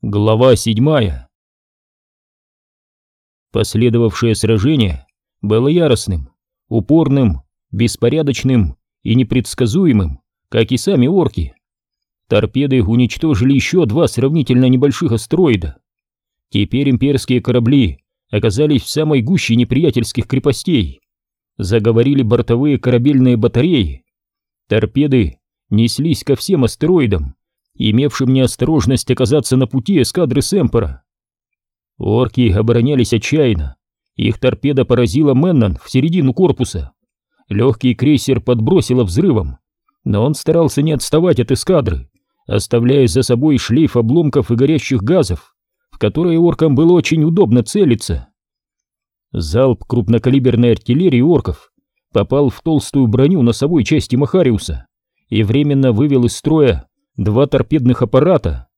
Глава седьмая Последовавшее сражение было яростным, упорным, беспорядочным и непредсказуемым, как и сами орки. Торпеды уничтожили еще два сравнительно небольших астероида. Теперь имперские корабли оказались в самой гуще неприятельских крепостей. Заговорили бортовые корабельные батареи. Торпеды неслись ко всем астероидам, имевшим неосторожность оказаться на пути эскадры Сэмпера. Орки оборонялись отчаянно. Их торпеда поразила Меннон в середину корпуса. Легкий крейсер подбросило взрывом, но он старался не отставать от эскадры, оставляя за собой шлейф обломков и горящих газов, в которые оркам было очень удобно целиться. Залп крупнокалиберной артиллерии орков попал в толстую броню носовой части Махариуса и временно вывел из строя два торпедных аппарата.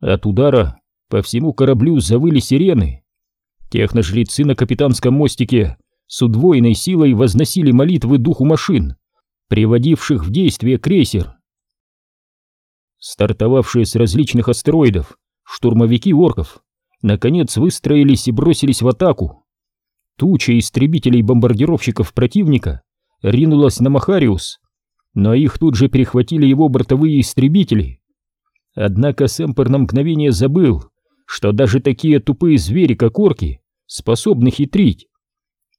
От удара по всему кораблю завыли сирены. Техножрецы на капитанском мостике с удвоенной силой возносили молитвы духу машин, приводивших в действие крейсер. Стартовавшие с различных астероидов штурмовики орков наконец выстроились и бросились в атаку. Туча истребителей-бомбардировщиков противника ринулась на Махариус, но их тут же перехватили его бортовые истребители. Однако Сэмпер на мгновение забыл, что даже такие тупые звери, как орки, способны хитрить.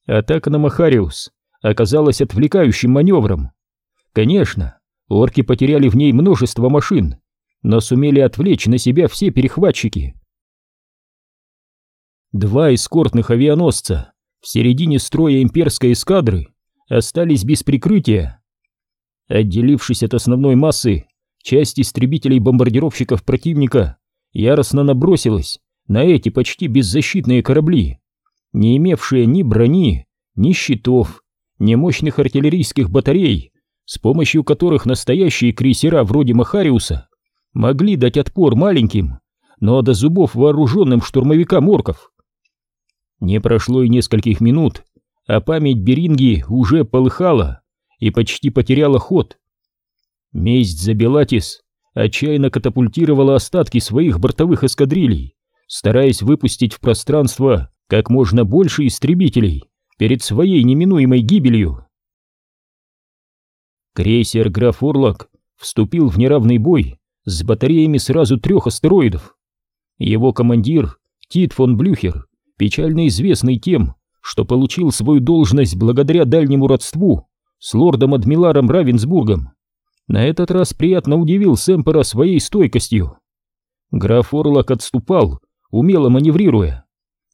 Атака на Махариус оказалась отвлекающим маневром. Конечно, орки потеряли в ней множество машин, но сумели отвлечь на себя все перехватчики. Два эскортных авианосца в середине строя имперской эскадры остались без прикрытия. Отделившись от основной массы, часть истребителей-бомбардировщиков противника яростно набросилась на эти почти беззащитные корабли, не имевшие ни брони, ни щитов, ни мощных артиллерийских батарей, с помощью которых настоящие крейсера вроде Махариуса могли дать отпор маленьким, но до зубов вооруженным штурмовикам орков. Не прошло и нескольких минут, а память Беринги уже полыхала и почти потеряла ход. Месть за Белатис отчаянно катапультировала остатки своих бортовых эскадрилей, стараясь выпустить в пространство как можно больше истребителей перед своей неминуемой гибелью. Крейсер «Граф Орлок» вступил в неравный бой с батареями сразу трех астероидов. Его командир, Тит фон Блюхер, печально известный тем, что получил свою должность благодаря дальнему родству с лордом Адмиларом Равенсбургом, на этот раз приятно удивил Сэмпера своей стойкостью. Граф Орлок отступал, умело маневрируя.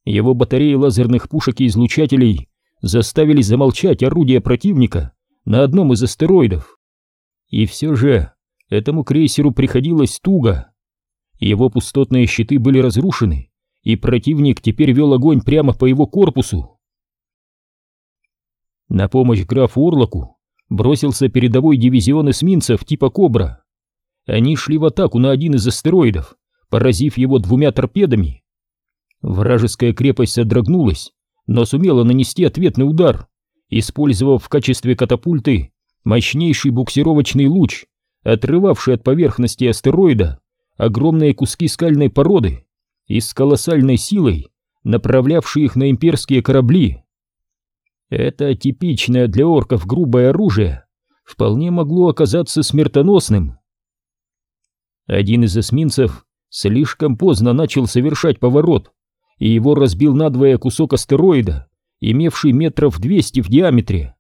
Его батареи лазерных пушек и излучателей заставили замолчать орудия противника на одном из астероидов. И все же этому крейсеру приходилось туго. Его пустотные щиты были разрушены, и противник теперь вел огонь прямо по его корпусу. На помощь графу Урлоку бросился передовой дивизион эсминцев типа «Кобра». Они шли в атаку на один из астероидов, поразив его двумя торпедами. Вражеская крепость содрогнулась, но сумела нанести ответный удар, использовав в качестве катапульты мощнейший буксировочный луч, отрывавший от поверхности астероида огромные куски скальной породы и с колоссальной силой направлявшие их на имперские корабли. Это типичное для орков грубое оружие вполне могло оказаться смертоносным. Один из эсминцев слишком поздно начал совершать поворот, и его разбил надвое кусок астероида, имевший метров 200 в диаметре.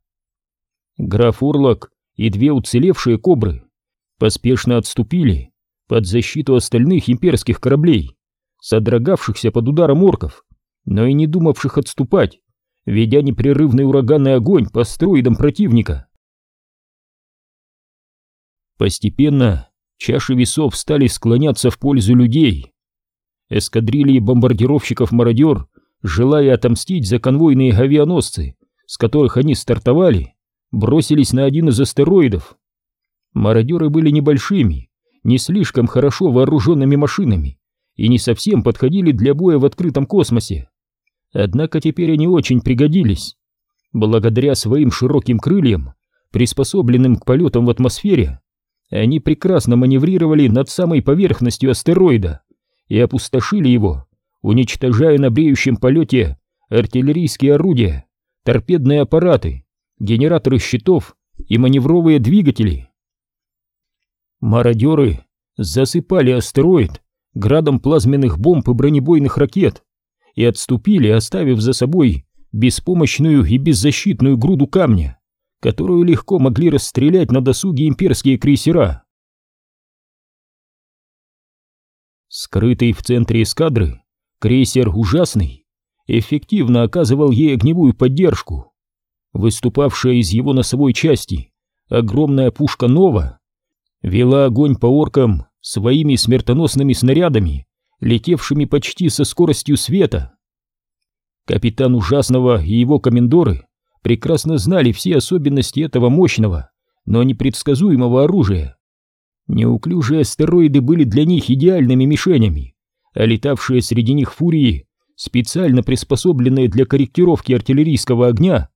Граф Урлок и две уцелевшие кобры поспешно отступили под защиту остальных имперских кораблей, содрогавшихся под ударом орков, но и не думавших отступать ведя непрерывный ураганный огонь по стероидам противника. Постепенно чаши весов стали склоняться в пользу людей. Эскадрильи бомбардировщиков-мародер, желая отомстить за конвойные авианосцы, с которых они стартовали, бросились на один из астероидов. Мародеры были небольшими, не слишком хорошо вооруженными машинами и не совсем подходили для боя в открытом космосе. Однако теперь они очень пригодились. Благодаря своим широким крыльям, приспособленным к полетам в атмосфере, они прекрасно маневрировали над самой поверхностью астероида и опустошили его, уничтожая на бреющем полете артиллерийские орудия, торпедные аппараты, генераторы щитов и маневровые двигатели. Мародеры засыпали астероид градом плазменных бомб и бронебойных ракет и отступили, оставив за собой беспомощную и беззащитную груду камня, которую легко могли расстрелять на досуге имперские крейсера. Скрытый в центре эскадры, крейсер «Ужасный» эффективно оказывал ей огневую поддержку. Выступавшая из его носовой части огромная пушка «Нова» вела огонь по оркам своими смертоносными снарядами, летевшими почти со скоростью света. Капитан Ужасного и его комендоры прекрасно знали все особенности этого мощного, но непредсказуемого оружия Неуклюжие астероиды были для них идеальными мишенями, а летавшие среди них фурии, специально приспособленные для корректировки артиллерийского огня,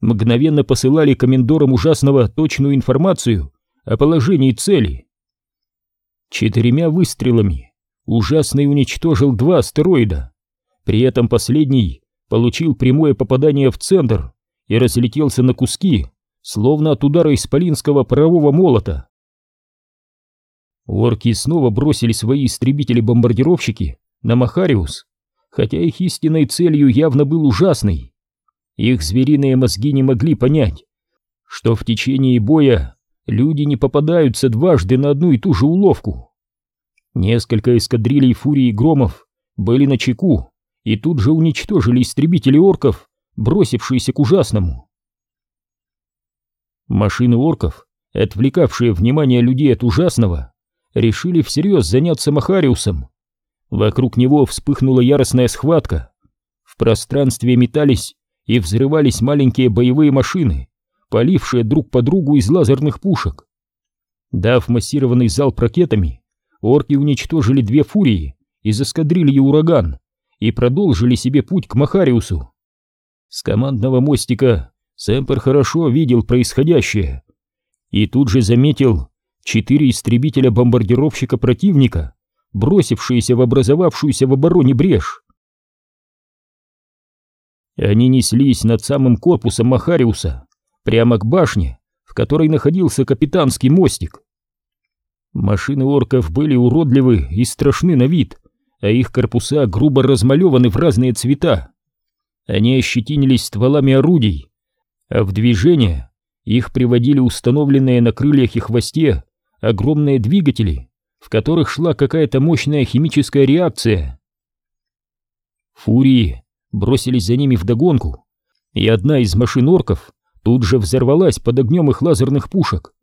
мгновенно посылали комендорам ужасного точную информацию о положении цели. Четырьмя выстрелами ужасный уничтожил два астероида, при этом последний получил прямое попадание в центр и разлетелся на куски, словно от удара исполинского парового молота. Орки снова бросили свои истребители-бомбардировщики на Махариус, хотя их истинной целью явно был ужасный. Их звериные мозги не могли понять, что в течение боя люди не попадаются дважды на одну и ту же уловку. Несколько эскадрилей фурии громов были на чеку и тут же уничтожили истребители орков, бросившиеся к ужасному. Машины орков, отвлекавшие внимание людей от ужасного, решили всерьез заняться Махариусом. Вокруг него вспыхнула яростная схватка. В пространстве метались и взрывались маленькие боевые машины, полившие друг по другу из лазерных пушек. Дав массированный залп ракетами, орки уничтожили две фурии из эскадрильи «Ураган» и продолжили себе путь к Махариусу. С командного мостика Сэмпер хорошо видел происходящее и тут же заметил четыре истребителя-бомбардировщика противника, бросившиеся в образовавшуюся в обороне брешь. Они неслись над самым корпусом Махариуса, прямо к башне, в которой находился капитанский мостик. Машины орков были уродливы и страшны на вид, а их корпуса грубо размалеваны в разные цвета. Они ощетинились стволами орудий, а в движение их приводили установленные на крыльях и хвосте огромные двигатели, в которых шла какая-то мощная химическая реакция. Фурии бросились за ними вдогонку, и одна из машин орков тут же взорвалась под огнем их лазерных пушек.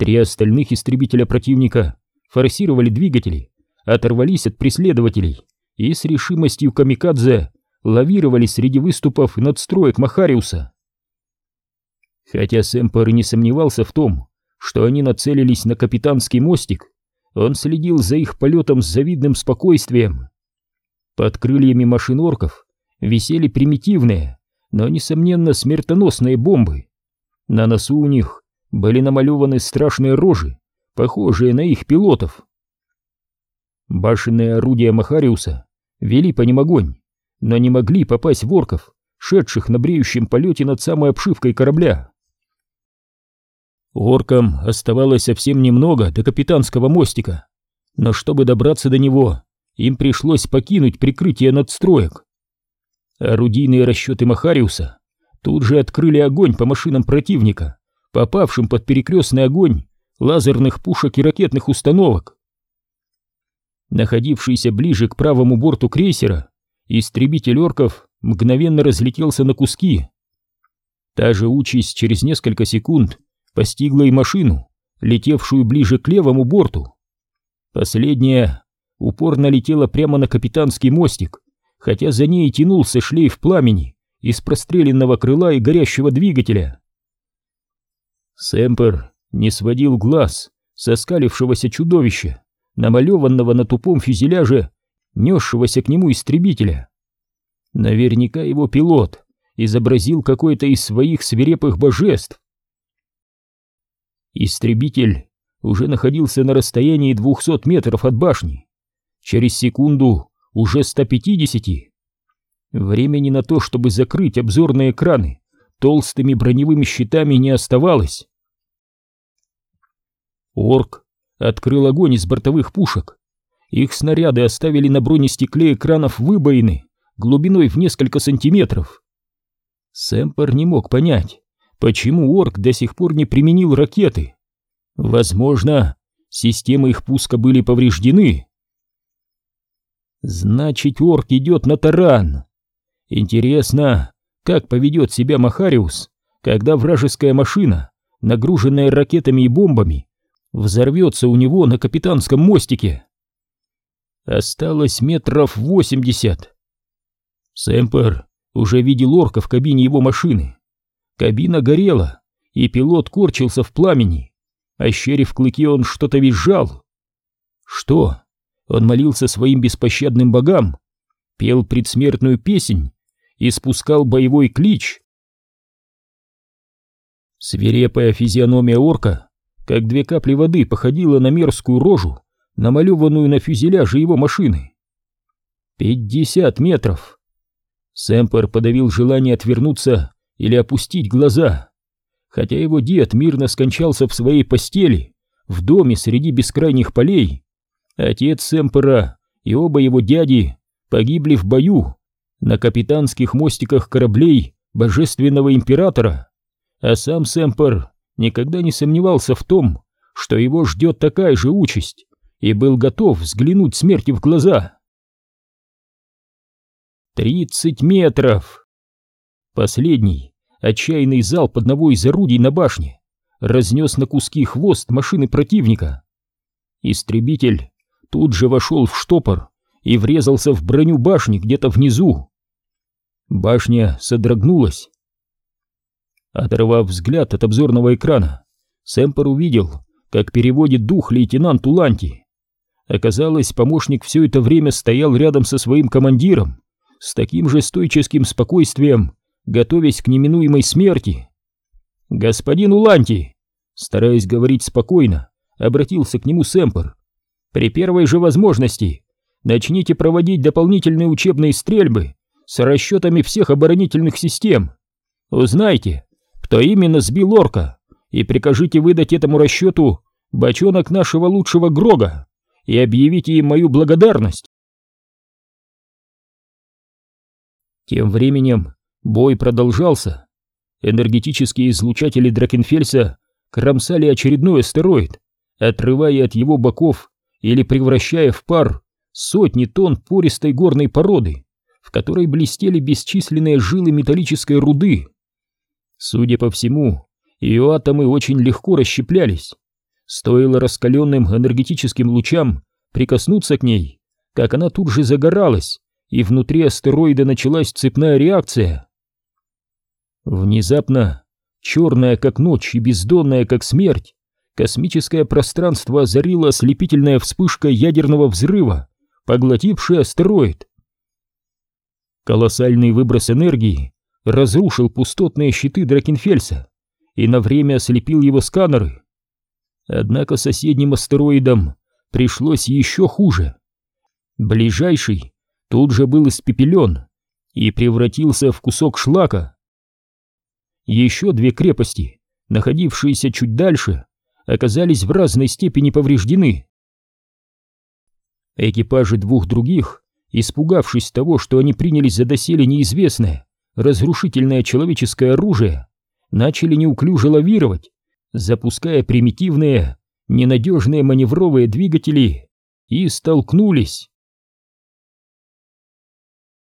Три остальных истребителя противника форсировали двигатели, оторвались от преследователей и с решимостью камикадзе лавировали среди выступов и надстроек Махариуса. Хотя Сэмпер и не сомневался в том, что они нацелились на капитанский мостик, он следил за их полетом с завидным спокойствием. Под крыльями машин орков висели примитивные, но, несомненно, смертоносные бомбы. На носу у них были намалеваны страшные рожи, похожие на их пилотов. Башенные орудия Махариуса вели по ним огонь, но не могли попасть в орков, шедших на бреющем полете над самой обшивкой корабля. Оркам оставалось совсем немного до капитанского мостика, но чтобы добраться до него, им пришлось покинуть прикрытие надстроек. Орудийные расчеты Махариуса тут же открыли огонь по машинам противника, попавшим под перекрестный огонь лазерных пушек и ракетных установок. Находившийся ближе к правому борту крейсера, истребитель орков мгновенно разлетелся на куски. Та же участь через несколько секунд постигла и машину, летевшую ближе к левому борту. Последняя упорно летела прямо на капитанский мостик, хотя за ней тянулся шлейф пламени из простреленного крыла и горящего двигателя. Сэмпер не сводил глаз со скалившегося чудовища, намалеванного на тупом фюзеляже, несшегося к нему истребителя. Наверняка его пилот изобразил какое-то из своих свирепых божеств, Истребитель уже находился на расстоянии 200 метров от башни. через секунду уже 150. Времени на то, чтобы закрыть обзорные экраны толстыми броневыми щитами не оставалось. Орк открыл огонь из бортовых пушек. Их снаряды оставили на бронестекле экранов выбоины глубиной в несколько сантиметров. Сэмпер не мог понять, почему Орк до сих пор не применил ракеты. Возможно, системы их пуска были повреждены. Значит, Орк идет на таран. Интересно, как поведет себя Махариус, когда вражеская машина, нагруженная ракетами и бомбами, взорвется у него на капитанском мостике. Осталось метров восемьдесят. Сэмпер уже видел орка в кабине его машины. Кабина горела, и пилот корчился в пламени. Ощерив клыки, он что-то визжал. Что? Он молился своим беспощадным богам, пел предсмертную песнь и спускал боевой клич. Свирепая физиономия орка, как две капли воды, походила на мерзкую рожу, намалеванную на фюзеляже его машины. Пятьдесят метров. Сэмпер подавил желание отвернуться или опустить глаза хотя его дед мирно скончался в своей постели, в доме среди бескрайних полей. Отец Сэмпера и оба его дяди погибли в бою на капитанских мостиках кораблей Божественного Императора, а сам Сэмпер никогда не сомневался в том, что его ждет такая же участь, и был готов взглянуть смерти в глаза. Тридцать метров! Последний отчаянный залп одного из орудий на башне разнес на куски хвост машины противника. Истребитель тут же вошел в штопор и врезался в броню башни где-то внизу. Башня содрогнулась. Оторвав взгляд от обзорного экрана, Сэмпер увидел, как переводит дух лейтенант Уланти. Оказалось, помощник все это время стоял рядом со своим командиром, с таким же стойческим спокойствием, готовясь к неминуемой смерти. «Господин Уланти!» Стараясь говорить спокойно, обратился к нему Сэмпер. «При первой же возможности начните проводить дополнительные учебные стрельбы с расчетами всех оборонительных систем. Узнайте, кто именно сбил орка, и прикажите выдать этому расчету бочонок нашего лучшего Грога и объявите им мою благодарность». Тем временем Бой продолжался. Энергетические излучатели Дракенфельса кромсали очередной астероид, отрывая от его боков или превращая в пар сотни тонн пористой горной породы, в которой блестели бесчисленные жилы металлической руды. Судя по всему, ее атомы очень легко расщеплялись. Стоило раскаленным энергетическим лучам прикоснуться к ней, как она тут же загоралась, и внутри астероида началась цепная реакция. Внезапно, черная как ночь и бездонная как смерть, космическое пространство озарила ослепительная вспышка ядерного взрыва, поглотившая астероид. Колоссальный выброс энергии разрушил пустотные щиты Дракенфельса и на время ослепил его сканеры. Однако соседним астероидам пришлось еще хуже. Ближайший тут же был испепелен и превратился в кусок шлака. Еще две крепости, находившиеся чуть дальше, оказались в разной степени повреждены. Экипажи двух других, испугавшись того, что они принялись за доселе неизвестное, разрушительное человеческое оружие, начали неуклюже лавировать, запуская примитивные, ненадежные маневровые двигатели, и столкнулись.